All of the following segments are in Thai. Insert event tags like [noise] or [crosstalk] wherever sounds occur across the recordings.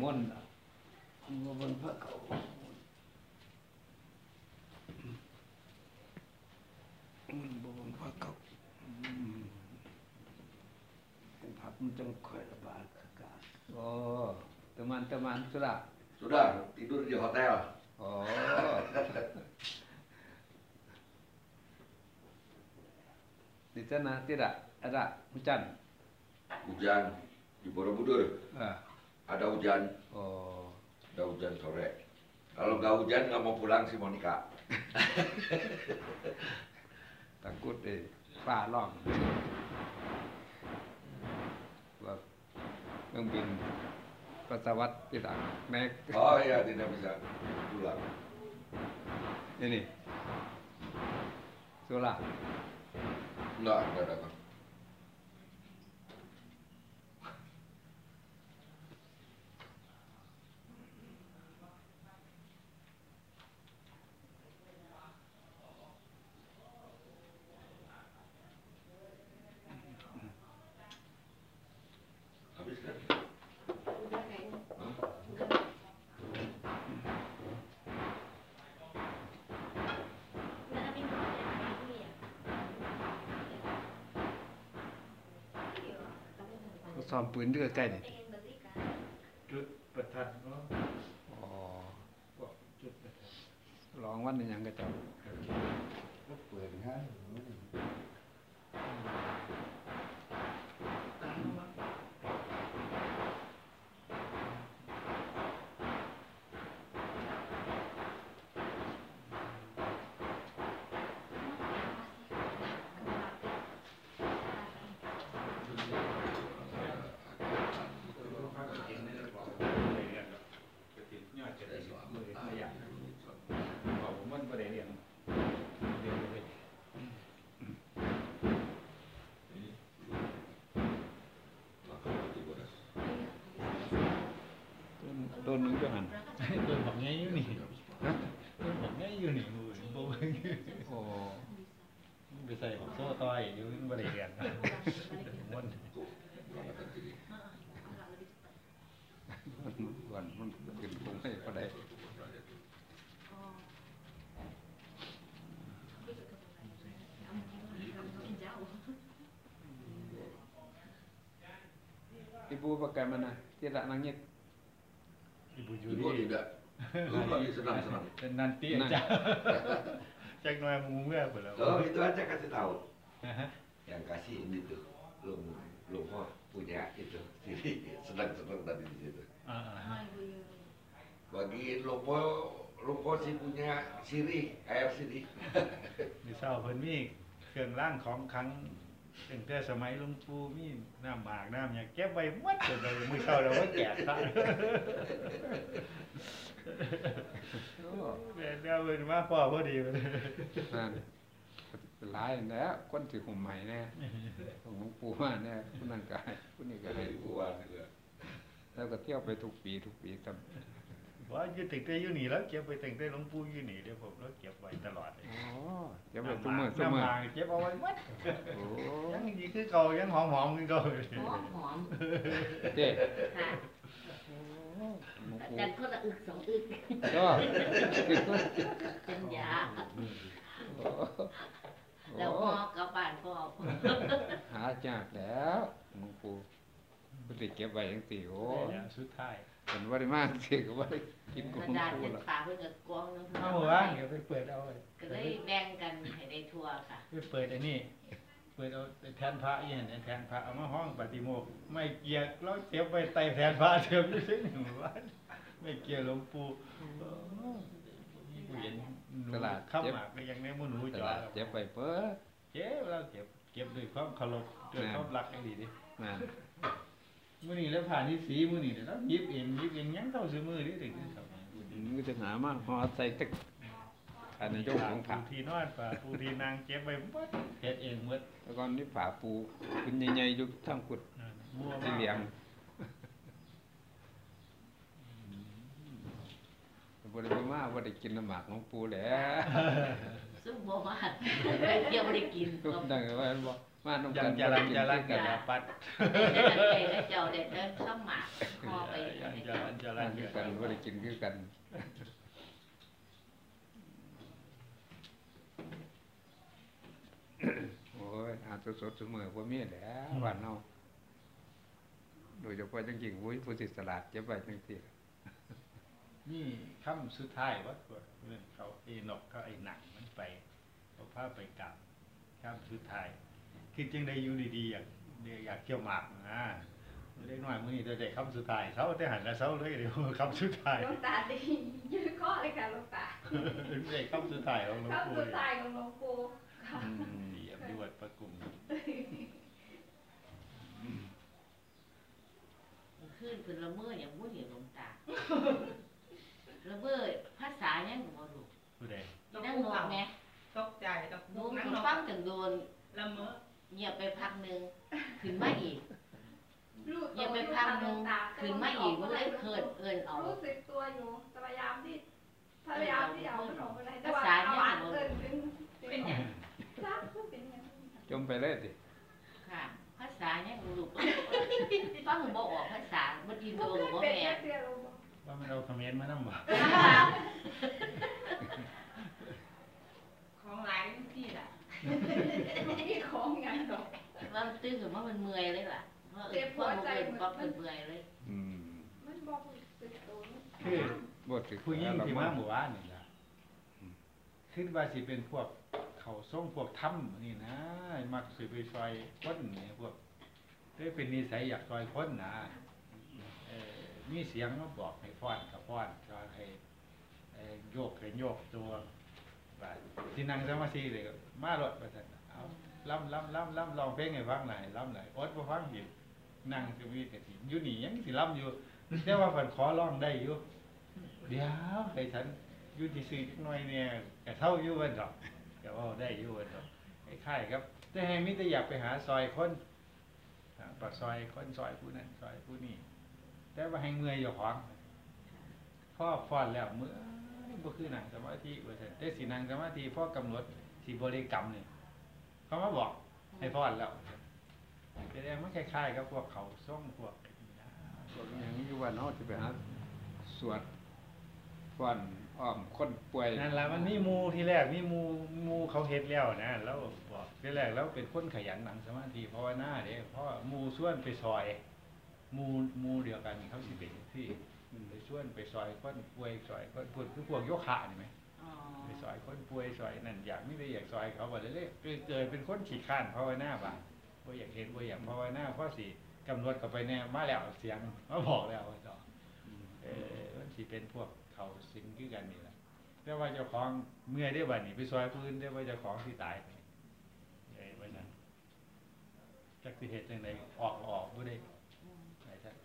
ม่วนมาบนพระเขามันบนพระเขาอืมผักมันจังค่อยระบาดอากาศโอ้ teman-teman sudah Sudah tidur di hotel. oh di sana tidak ada hujan Hujan di Borobudur. ah Ada hujan, oh ada hujan sore. Kalau nggak hujan nggak mau pulang si Monica. [laughs] takut deh pak long Buat ngebin pesawat tidak naik Oh iya tidak bisa pulang. ini Sula Enggak, enggak datang. ซ้อมปืนด้วยใกล้นี่ pengen beli kan? จุดประทัดเนาะอ๋อบอกจุดประทัดร้องวันนี้ยังกระเจ้าก็ tahun itu kan? Itu ini Hah? itu bapaknya oh. Bisa ya so tau aja itu balik kan ya? Tuhan pun bikin rumah ya pada ya. Ibu bagaimana? Tidak nangis? Lu lagi senang-senang. dan nanti Nah. aja [laughs] cek noy munga apa Oh itu aja kasih tahu. Yang kasih ini tuh. Belum belum mau punya itu. [laughs] Jadi senang-senang tadi di situ. Ah, ibu Yuni. Bagiin Lopo, Lopo sih punya sirih, air sirih. [laughs] มีเศร้าเพิ่นมีเครื่องร่างของครั้งตั้งแต่สมัยหลวงปู่มีน้ำหมากน้ำหยังเก็บไว้หมดจนเรามือเศร้าเราก็แจกซะ โอ้ แม่เดียวเพิ่นมาพ่อพอดีเลยนั่นเป็นหลายแล้วคนถือหุ่มใหม่แน่ของหลวงปู่มาแน่คนนั้นก็ให้คนนี้ก็ให้ Dari Buan juga. แล้วก็เที่ยวไปทุกปีทุกปีตามว่าอยู่ตั้งแต่อยู่นี่แล้วเก็บไปตั้งแต่หลวงปู่อยู่นี่เดี๋ยวผมแล้วเก็บไว้ตลอดเลยอ๋อเที่ยวไปทุกเมื่อทุกน้ำเมื่อหมากเก็บเอาไว้หมดโอ้ยังดีคือเก่ายังหอมๆคือเก่าหอมหอมเจ๊ค่ะหลวงปู่ แต่คนละอึกสองอึกก็เป็นยาแล้วพ่อกลับบ้านพ่อหาจากแล้วหลวงปู่ปฏิเก็บไว้ยังสี่โอ้เนี่ยสุดท้ายเห็นว่าได้มากสิก็ว่าได้กินกกับระหลวงดาษปู่เป็นละฝาเพื่อนกับกวางนึงเอาหมู่บ้านเดี๋ยวไปเปิดเอาไว้ก็เลยแบ่งกันให้ได้ทั่วค่ะไปเปิดไอ้นี่ เปิดเอาแทนพระอีเห็นแทนพระเอามาห้องปฏิโมกข์ไม่เกียร์เราเก็บไว้ใต้แทนพระเทียมอยู่ที่หนึ่งวันไม่เกียร์หลวงปู่โอ้เห็นหนูข้ามหมากก็ยังในหมือหนูตจอลาดเจ็บไปเพ้อเจ็บเราเก็บเก็บด้วยความเคารพด้วยความรักให้ดีดินั่นมื้อนี้แล้วผ่านที่สีมื้อนี้เดี๋ยวเราหยิบเองหยิบเองยังเข้าซื้อมือดิถึงจะทำมันก็จะหามากพอใส่ตึก อันนี้เจ้าของผักปูที่นอนป่าปูที่นางเก็บไว้หมดเฮ็ดเองหมดแล้วก็นี่ฝาปูคุณใหญ่ๆอยู่ทั้งกุดนั่นมั่วที่เลี้ยงบ่ได้ไปมาบ่ได้กินน้ำหมากของปูแหล้วซึ่งบอกว่าไปเที่ยวไม่ได้กินทุกก็ดังว่าบ่มาน้ำยักันงจะรังจะรังกักันนปัดได้แต่เจ้าเด็ดเดินเข้าหมากคอไปยัง jalan ทา jalan นคือกันบ่ได้กินคือกัน โอ้ยอาจจะสดเสมอบ่มีแหล้วบ้านเฮาโดยเฉพาะจังจริงวุ้ยผู้สิสลัดเก็บไว้จังซี่นี่ค่ำสุดท้ายวัดเรื่องเขาไอ้นกเขาไอ้หนังมันไปเอาผ้าไปกลับค่ำสุดท้ายคือจังได้อยู่ดีๆอยากอยากเที่ยวหมากนะเล็กน้อยมื้อนี้ได้ค่ำสุดท้ายเช้าได้หันแล้วเช้าเลยเดี๋ยวค่ำสุดท้ายหลวงตาดียืดข้อเลยค่ะหลวงตาได้ค่ำสุดท้ายของหลวงเข้าปู่สุดท้ายของหลวงปู่ค่ะอืม เหยียบยวดประกุมขึ้นเพิ่นละเมออย่างบ่เห็นหลวงตาละเมอภาษาหยังก็บ่รู้ผู้ใดนั่งนอนไงตกใจกับหนูบุกนั่งคือนอฟังนถึงโดนละเมอเงียบไปพักหนึงขึ้นมาอีกลูกเงียบไปพักหนึงขึ้นมาอีกมันเลยเคินเอิ้นเอารู้สึกตัวอยู่พยายามที่พยายามที่เอาขนมอะไรแต่ว่าเอาหวานเกินถึงเป็นอย่างจ้าเป็นยัง จมไปเลยติค่ะภาษาหยังบ่รู้ฟังบ่ออกภาษาบ่อินโดก็บ่เป็นแม่นเสียลงว่ามันเอาคอมเขมนต์มานำบ่ของหลายที่ล่ะมีของงานดอกว่าตื่นขึ้นมามันเมื่อยเลยล่ะเพราะเอิ้นพอบ่เอิ้นปั๊บเพิ่นเมื่อยเลยอืมมันบอกสึกตัวคือบ่สิผู้หญิงที่มาหมู่บ้านนี่ล่ะคิดว่าสิเป็นพวก เขาส่งพวกถ้ำนี่นะ มักสิไปซอยคนนี่พวกได้เป็นนิสัยอยากซอยค้นนะเอ่อมีเสียงมาบอกให้ฟ้อนกับฟ้อนซอยให้โยกให้โยกตัวที่นั่งสมาธิเลยมารถว่าซั่นเอาล่ำล่ำล่ำล่ำลองเพลงให้ฟังหน่อยล่ำหน่อยอดบ่ฟังอีกนั่งก็มีกะสิอยู่นี่ยังสิล่ำอยู่แต่ว่าเพิ่นขอร้องได้อยู่เดี๋ยวให้ฉันอยู่ที่ซื้อหน่อยเนี่ยก็เท่าอยู่เพิ่นดอก ก็เว้าได้อยู่เพิ่นดอกคล้ายครับ แต่ให้มิแต่อยากไปหาซอยคนปากซอยคนซอยผู้นั้นซอยผู้นี้แต่ว่าให้เมื่อยอยู่ของพ่อฟอนแล้วเมื่อยบ่คือนั่งสมาธิว่าซั่นแต่สินั่งสมาธิพ่อกำหนดสิบริกรรมนี่เขามาบอกให้ฟอนแล้วแสดงมันคล้ายๆกับพวกเขาส่งพวกพวกหยังอยู่บ้านเฮาสิไปหาสวดฟอน อ้อมคนป่วยนั่นแหละมันมีหมูที่แรกมีหมูหมูเขาเฮ็ดแล้วนะแล้วบอกที่แรกแล้วเป็นคนขยันหนังสมาธิภาวนาเด้เพราะว่าหมูส่วนไปซอยหมูหมูเดียวกันเขาสิเป็นที่ไปส่วนไปซอยคนป่วยซอยคนพูดคือพวกโยคะนี่ไหมอ๋อไปซอยคนป่วยซอยนั่นอยากไม่ได้อยากซอยเขาบ่ได้เลยเกิดเป็นคนขี้ข้านภาวนาบ่าบ่อยากเห็นบ่อยากภาวนาเพราะสิกำหนดเข้าไปแน่มาแล้วเสียงมาบอกแล้วว่าต่อเออมันสิเป็นพวก เขาสิงคือกันนี่แหละแต่ว่าเจ้าของเมื่อยได้บัดนี้ไปซอยพื้นได้ว่าเจ้าของที่ตายไปเอ้ยว่านั้นจักสิเหตุจังไดออกออกบ่ได้ไอ้ท่าน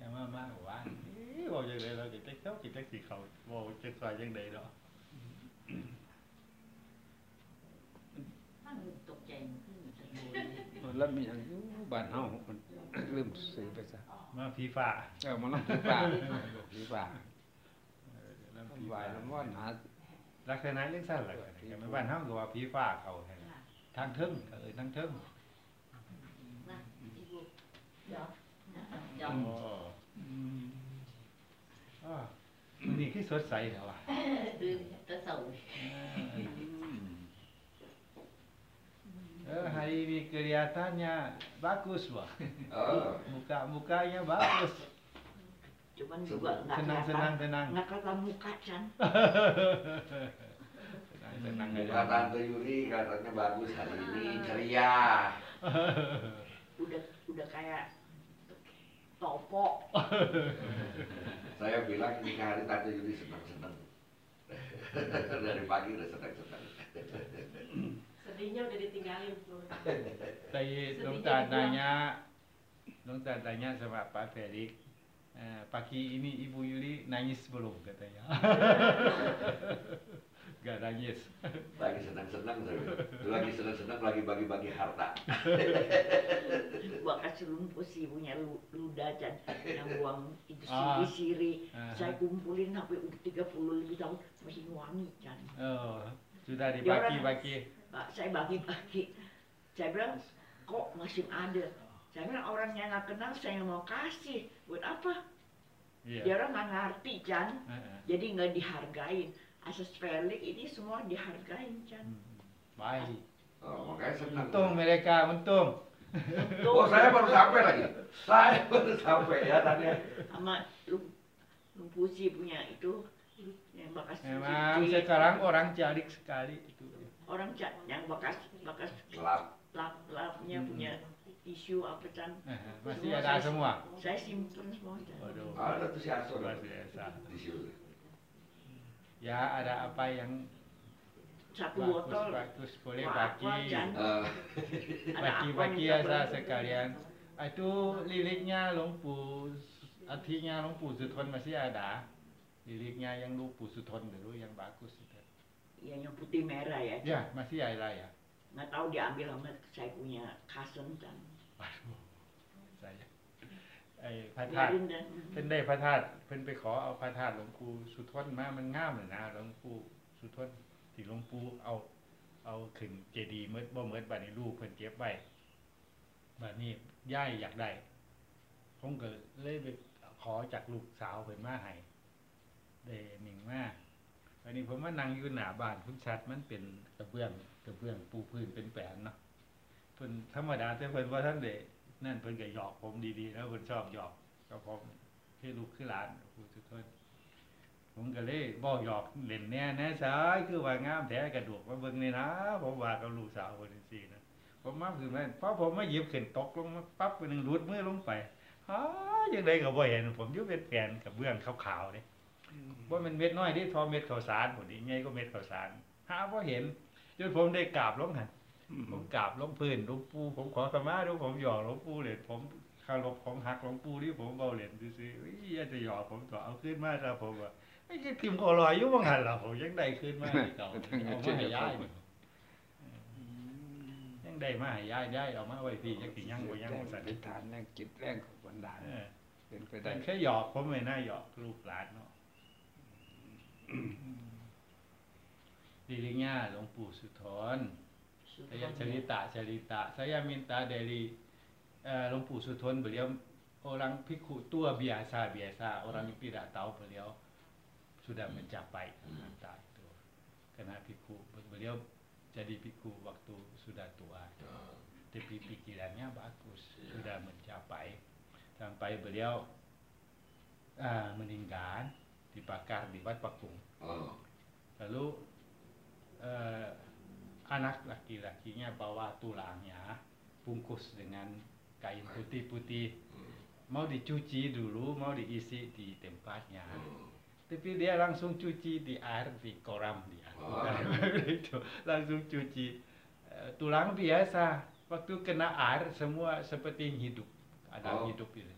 ยังมามากกว่าเอ้ยบอกจังไดเราจะจักเจ้าสิจักสิเขาบอกจักซอยจังไดเนาะมันตกใจมันขึ้นจะโดนเลยแล้วมีหยังอยู่บ้านเฮามันลืมซื้อไปซะมาผีฟ้าเออมันลำผีป่าผีป่าเออแล้วผี ผี ฟ้า ป่าลำว่อนหา ลักษณะเรื่องสั้นแหละแต่ไม่บ้านเฮาก็ว่าผีฟ้าเขาแท้ ค่ะ ทางเทิงก็เออทางเทิง นะอีบุเดี๋ยวเดี๋ยว โอ้อ๋อมันนี่คือสดใสแล้วว่ะ ตื่นแตะเสา Eh, hari ini kelihatannya bagus, Wah. เออ Muka-mukanya bagus. Cuman juga nggak Senang, senang, tenang. nggak kelihatan muka Chan Tenang, tenang Muka aja. Tante Yuri katanya bagus hari ini ceria. [laughs] udah udah kayak topok [laughs] Saya bilang ini hari Tante Yuri senang-senang. [laughs] Dari pagi udah senang-senang. sedihnya udah ditinggalin tuh Tadi Dong Tan tanya, Dong Tan tanya sama Pak Ferik, eh, pagi ini Ibu Yuli nangis belum katanya. [laughs] Gak nangis. Lagi senang-senang. Lagi senang-senang lagi bagi-bagi harta. [laughs] gua kasih rumput si ibunya lu, luda dan yang buang itu Ah. siri-siri Aha. saya kumpulin sampai udah 30 lebih tahun masih wangi kan Oh, sudah dibagi-bagi. Saya bagi-bagi saya bilang kok masih ada saya bilang orang yang nggak kenal saya mau kasih buat apa Iya. Dia orang nggak ngerti Chan, Heeh. jadi nggak dihargain. Asas Felix ini semua dihargain Chan. Hmm. Baik. Oh, makanya senang. Untung mereka, untung. Oh, saya baru sampai lagi. Saya baru sampai ya tadi. sama Lum Lumpusi punya itu yang bekas Memang cuci. sekarang orang carik sekali itu. orang yang bekas bekas Gelap. lap lapnya Hmm. punya isu apa Chan. Eh, Masih ada semua. Saya simpen semua Chan. Waduh. Ada tuh si situ. Ya ada apa yang Satu bagus botol bagus boleh bagi. apa, Chan? Eh, ada bagi [laughs] apa bagi minta ya saya sekalian. Itu liriknya lumpuh, artinya lumpuh Suthon masih ada. Liriknya yang lumpuh Suthon dulu yang bagus itu. Iya, yang putih merah ya. Ya masih ada ya. Nggak tahu diambil sama saya punya cousin Chan. Waduh, saya. ไอ้พระธาตุ Biarin dan เพิ่นได้พระธาตุเพิ่นไปขอเอาพระธาตุหลวงปู่สุทนมามันงามเลยนะหลวงปู่สุทนที่หลวงปู่เอาเอาขึ้นเจดีย์เมื่อบ่เมื่อบัดนี้ลูกเพิ่นเก็บไว้บัดนี้ย่ายอยากได้ผมก็เลยไปขอจากลูกสาวเพิ่นมาให้ได้หนึ่งมาวันนี้ผมมานั่งอยู่หน้าบ้านคุณชัดมันเป็นกระเบื้องกระเบื้องปูพื้นเป็นแปลนเนาะ เพิ่นธรรมดาแต่เพิ่นว่าท่านได้นั่นเพิ่นก็หยอกผมดีๆแล้วเพิ่นชอบหยอกกับผมคือลูกคือหลานผู้ทุกคนผมก็เลยบ่หยอกเล่นแน่แน่สายคือว่างามแท้กระดูกมาเบิ่งนี่นะผมว่ากับลูกสาวคนนี้นะผมมาคือแม่นพอผมมาหยิบขึ้นตกลงมาปั๊บไปหนึ่งรุดมือลงไปฮายังไดก็บ่เห็น ผมยู่เป็นแผ่นกับเบื้องขาวๆเด้บ่แม่นเม็ดน้อยเดิทอเม็ดข้าวสารพุ่นนี่ใหญ่กว่าเม็ดข้าวสารหาบ่เห็นจนผมได้กราบลงหัน ผมกราบหลวงพื้นหลวงปู่ผมขอขมาดูผมหยอกหลวงปู่เลยผมคารพของหักหลวงปู่ที่ผมเบาเหรียญซื้อๆอุ้ยอย่าจะหยอกผมต่อเอาขึ้นมาถ้าผมว่าไม่ใช่ทิมคอลอยอยู่บ้างหันหรอผมยังได้ขึ้นมาที่เก่าเอามาให้ย้ายนี่ยังได้มาให้ย้ายได้เอามาไว้พี่ยังสิยังบ่ยังแรงบ่สัสั่นนนิษฐานแรงจิตแรงของบันดาลเออเป็นไปแต่ได้แค่หยอกผมไม่น่าหยอกลูกหลานเนาะดีลิง่าหลวงปู่สุธร Saya cerita cerita. Saya minta dari uh, Lumpuh Suthon beliau orang pikul tua biasa biasa orang yang tidak tahu beliau sudah mencapai kata itu. Karena pikul beliau jadi pikul waktu sudah tua. Tapi pikirannya bagus sudah mencapai sampai beliau uh, meninggal dibakar di Wat Pakung. Oh. Lalu eh, anak laki-lakinya bawa tulangnya bungkus dengan kain putih-putih mau dicuci dulu mau diisi di tempatnya tapi dia langsung cuci di air di koram dia Oh. itu langsung cuci Eh, tulang biasa waktu kena air semua seperti hidup ada Oh. hidup itu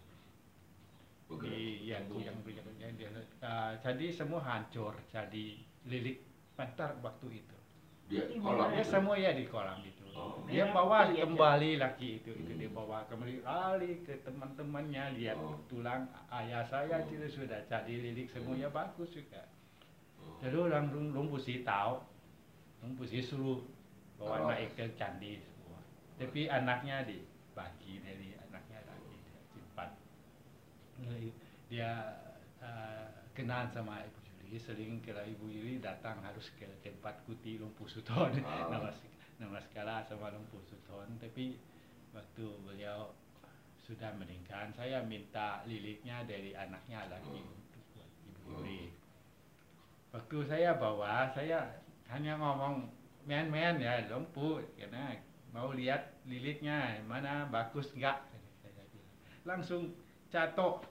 di yang yang yang, uh, jadi semua hancur jadi lilik pantar waktu itu Dia kolam dia itu. semua ya di kolam itu Oh. dia Merah bawa ya, kembali laki itu itu dia bawa kembali kali ke teman-temannya lihat Oh. tulang ayah saya Oh. itu sudah jadi lilik semuanya bagus juga Oh. jadi orang lumpusi tahu lumpusi suruh bawa Oh. naik ke candi semua tapi anaknya dibagi dari anaknya lagi dia simpan dia uh, kenal sama Ibu Yuli sering kalau Ibu Yuli datang harus ke tempat kuti Lumpuh Suton. Ah. [laughs] nama nama skala sama Lumpuh Suton. Tapi waktu beliau sudah meninggal saya minta liliknya dari anaknya lagi Hmm. untuk buat Ibu Yuli waktu saya bawa saya hanya ngomong men-men ya Lumpuh karena mau lihat liliknya mana bagus enggak langsung jatuh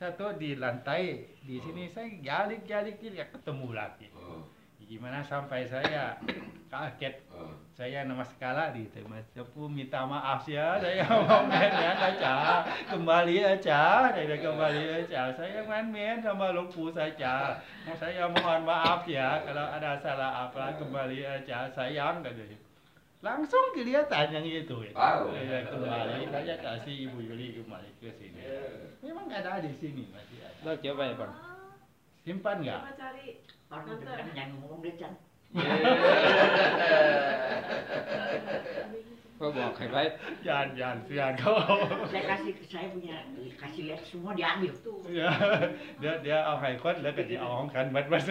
jatuh di lantai di sini saya galik galik tidak ketemu lagi. Oh. gimana sampai saya [coughs] kaget? Oh. saya nama skala di Mas Cepu minta maaf ya [laughs] saya mau main-main aja kembali aja saya kembali aja saya main-main sama lumpuh saja saya mohon maaf ya kalau ada salah apa kembali aja sayang katanya langsung kelihatan yang itu, ya. Wow. Ya, kembali saya kasih Ibu Yuli kembali ke sini. Iya. Memang gak ada di sini masih ada. Lo coba ya bang. Simpan nggak? Coba cari. Orang yang ngomong dia iya. [laughs] ก็บอกให้ไว้ยานยานเสียานเขา Saya kasih saya punya kasih lihat semua diambil. เดี๋ยวเดี๋ยวเดี๋ยวเอาให้คนแล้วก็จะเอาของฉันเบิดเบิด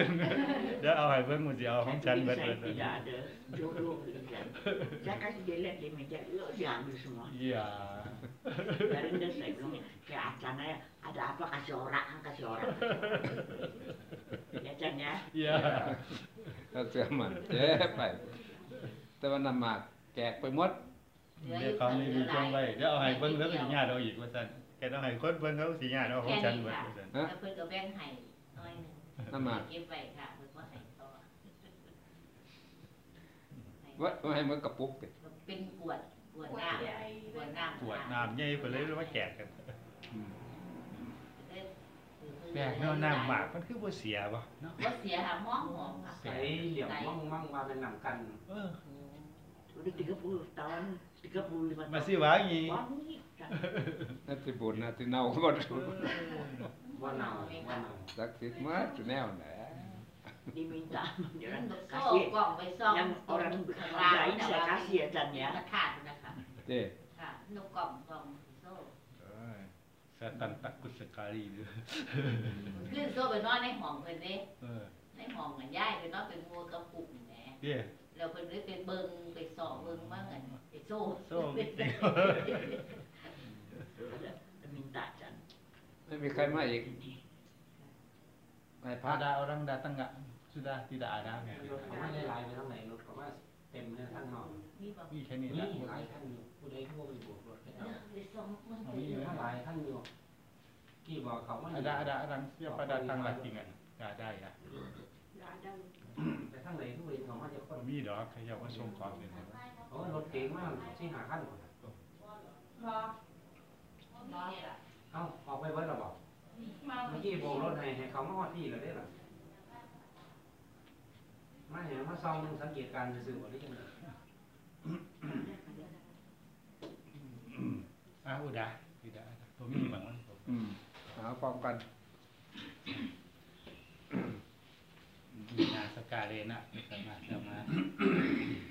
เดี๋ยวเอาให้เบิ่งมันจะเอาของฉัน Tapi เบิด saya เบิด tidak ada jodoh gitu kan. Saya kasih dia lihat di meja, "Yuk, diambil semua. อย่า Dari dia saya bilang, kayak acaranya ada apa kasih orang, kasih orang. Ya Chan ya. อย่าถ้าเสื้อมันเจ๊ไป แต่ว่านำหมากแจกไปหมด เดี๋ยวเขาไม่มีจงไว้เดี๋ยวเอาให้เบิ่งแล้วก็สิญาติเอาอีกว่าซั่นแกต้องให้คนเบิ่งเขาสิญาติเอาของแค่ฉันนี้เบิดค่ะว่าซั่นแล้วเพิ่นก็แบ่งให้น้อยหนึงน้ำหมากเก็บไว้ค่ะเพิ่นบ่ให้ต่อว่าว่าให้มันกระปุกติเป็นขวดขวดน้ำขวดน้ำปวดน้ำใหญ่ไปเลยแล้วมาแจกกันอืมแปลกเนาะน้ำหมากมันคือบ่เสียบ่เนาะบ่เสียค่ะหอมหอมค่ะใส่เหลี่ยมมั่งมั่งว่าเป็นนำกันเออ Udah 30 tahun, 35มา tahun. สิว่าอย่างงี้ Wangi. Chan. นั่นสิบุญนะที่เน่าก็บ่รู้ว่าเนาว่าเนาสักดิ์สิทธิ์มาจะแนวไหน Diminta. เดี๋ยว Dia นั้นก็ kasih โซ่กล่องไปซ่อม yang orang ข้างล่าง hargain saya kasih ya Chan เนี่ย ya. กระถาดนะคะเจ้ค่ะนกกล่องกล่องโซ่เอ้ยสตันตักกุสกาลีเด้อขึ้นโซ่ไปนอนในห้องเพิ่นเด้เออในห้องกันย้ายไปนอนเป็นงัวกระปุกนี่แหละเด้อแล้วเพิ่นเลยไปเบิ่งไปส่องเบิ่งว่าเงิน ไปโซ่โซ่จริง Dia minta Chan. ไม่มีใครมาอีกไปพระ ada orang datang enggak sudah tidak ada รถเขาไม่ได้ไล่ไปทางไหนรถเขาว่าเต็มเลยทั้งนอกมีบ่มีแค่นี้นี่ละหลายท่านอยู่ผู้ใดทั่วไปบวกรถให้เราไปส่องเบิ่งมีท่านหลายท่านอยู่กี่บอกเขาว่า ada ada orang siapa datang lagi enggak enggak ada ya Enggak ada. แต่ทั้งไหนทุกคนเขาว่าจะคนมีดอกเขาจะมาส่งของนี่ โอ้รถเก๋งมากที่หาขั้นรอรอเนี่ยล่ะเอ้าออกไปเบิร์ดหรอบอกมาเมื่อกี้โบกรถให้ให้เขามาฮอดที่แล้วได้หรอมาเห็นมาซองสังเกตการณ์สื่อว่าได้ยังไง ah udah tidak ada Tommy bangun อืมหาพร้อมกัน Nah, sekarang nak sama-sama มี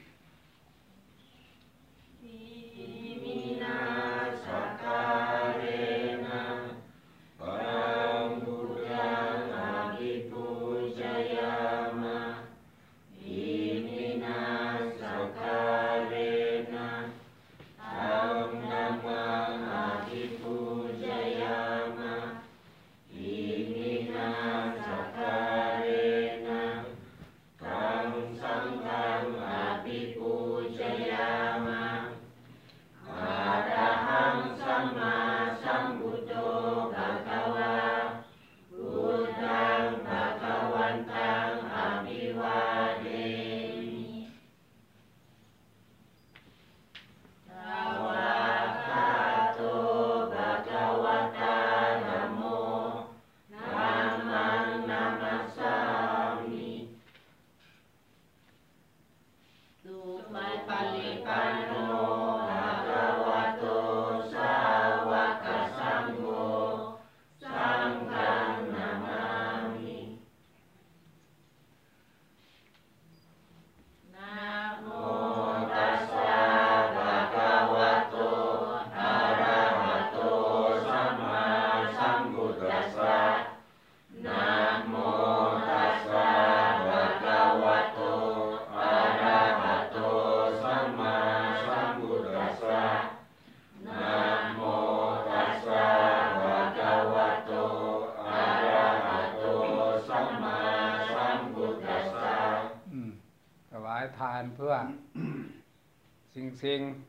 sing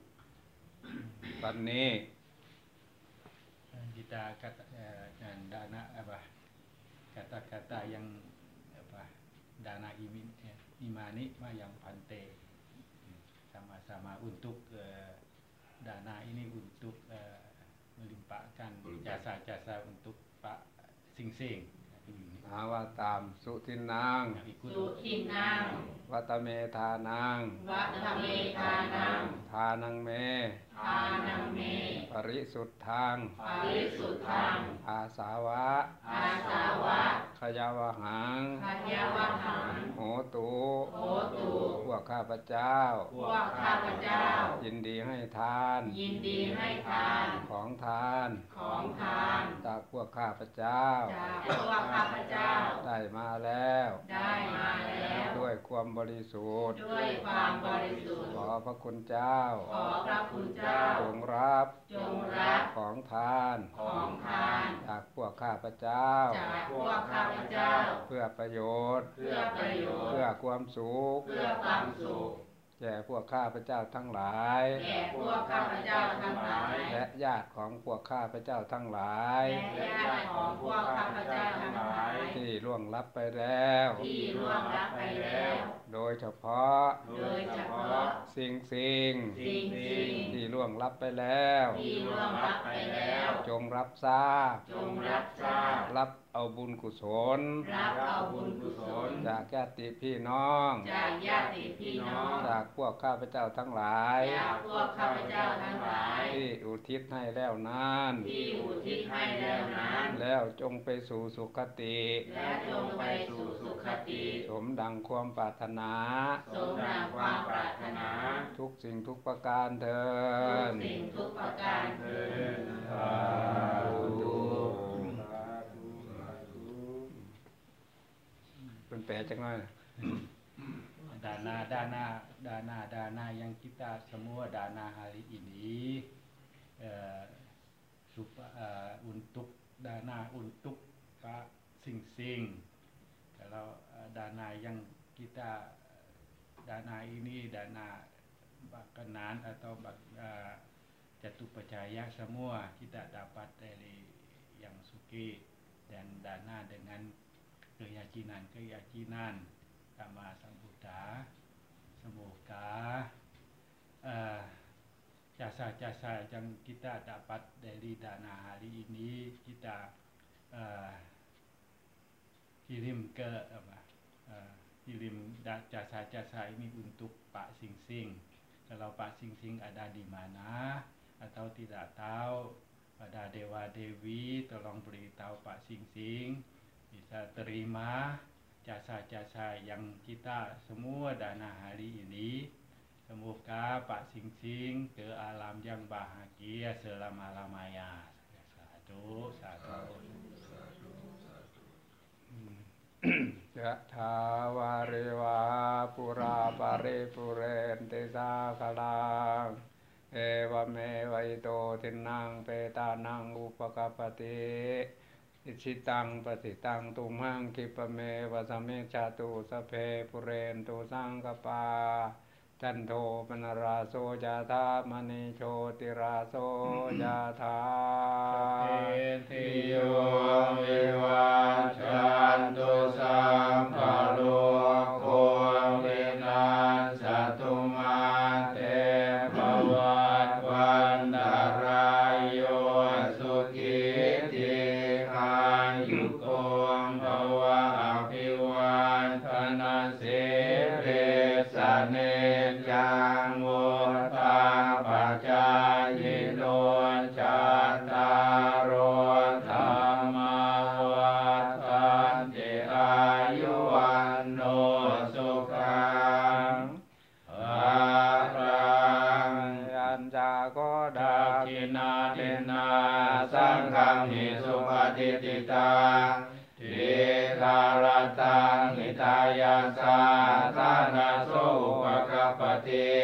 kita kata ya, dan dana apa kata-kata yang apa dana imin ya, imani yang pantai. Sama-sama untuk eh, dana ini untuk eh, melimpahkan jasa-jasa untuk Pak Sing Sing. าว่าตามสุทินนาง yang ikut สุทินังวัตเมธานางวัตเมธานังทานังเมทานังเม ปริสุทธังปริสุทธังอาสาวะอาสาวะ ขขยาวหังขยาวะหังโหตุโหตุพวกข้าพเจ้าพวกข้าพเจ้า ยินดีให้ทาน ยินดีให้ทาน ของทาน ของทาน จากพวกข้าพเจ้า จากพวกข้าพเจ้า ได้มาแล้ว ได้มาแล้ว ด้วยความบริสุทธิ์ ด้วยความบริสุทธิ์ ขอพระคุณเจ้า ขอพระคุณเจ้า จงรับ จงรับ ของทาน ของทาน จากพวกข้าพเจ้า จากพวกข้าพเจ้า เพื่อประโยชน์ เพื่อประโยชน์ เพื่อความสุข เพื่อความสุขแก่พวกข้าพเจ้าทั้งหลาย แก่พวกข้าพเจ้าทั้งหลาย และญาติของพวกข้าพเจ้าทั้งหลาย และญาติของพวกข้าพเจ้าทั้งหลาย ที่ล่วงลับไปแล้ว ที่ล่วงลับไปแล้ว โดยเฉพาะ โดยเฉพาะ สิ่งสิ่งสิ่งสิ่งที่ล่วงลับไปแล้ว ที่ล่วงลับไปแล้ว จงรับทราบ จงรับทราบ รับ เอาบุญกุศล รับเอาบุญกุศล จากญาติพี่น้อง จากญาติพี่น้อง จากพวกข้าพเจ้าทั้งหลาย จากพวกข้าพเจ้าทั้งหลาย ที่อุทิศให้แล้วนั้นที่อุทิศให้แล้วนั้นแล้วจงไปสู่สุคติ และจงไปสู่สุขติ สมดังความปรารถนา สมดังความปรารถนา ทุกสิ่งทุกประการเถิทุกดสิ่งทุกประการเถิดสาธุ ป็นแปลจังเลย ดานาดานาดานาดานายังกิตาสมัวดานาหาริอินีเอ่อสุปเอ่ออุนตุกดานาอุนตุกปะสิงสิงkalau uh, dana yang kita dana ini dana bakanan atau bak, uh, jatuh percaya semua kita dapat dari yang suki dan dana dengan keyakinan-keyakinan sama Sang Buddha semoga eh, jasa-jasa yang kita dapat dari dana hari ini kita eh, kirim ke apa eh, kirim jasa-jasa ini untuk Pak Sing Sing kalau Pak Sing Sing ada di mana atau tidak tahu pada dewa dewi tolong beritahu Pak Sing Sing bisa terima jasa-jasa yang kita semua dana hari ini. Semoga Pak Sing Sing ke alam yang bahagia selama-lamanya. Satu, satu. Ya tawarewa hmm. [clears throat] pura pare pure tesa kalang Ewa me ito tinang peta nang upakapati อิชิตังปฏิตังตุมังคิปเมวะสเมจาตุสเพปุเรนตุสังกปา จันโทปนราโสยาธามณีโชติราโสยาธาารตังหิตายาสาธานาโสปกปติ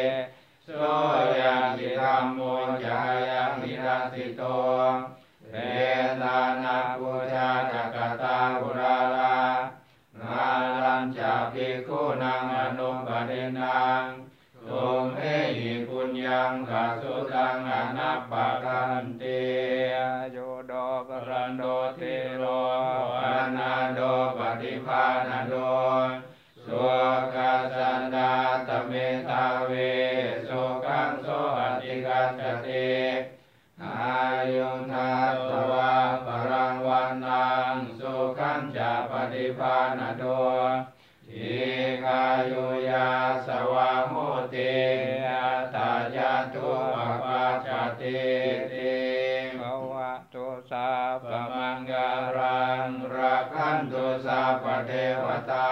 सा पठेवता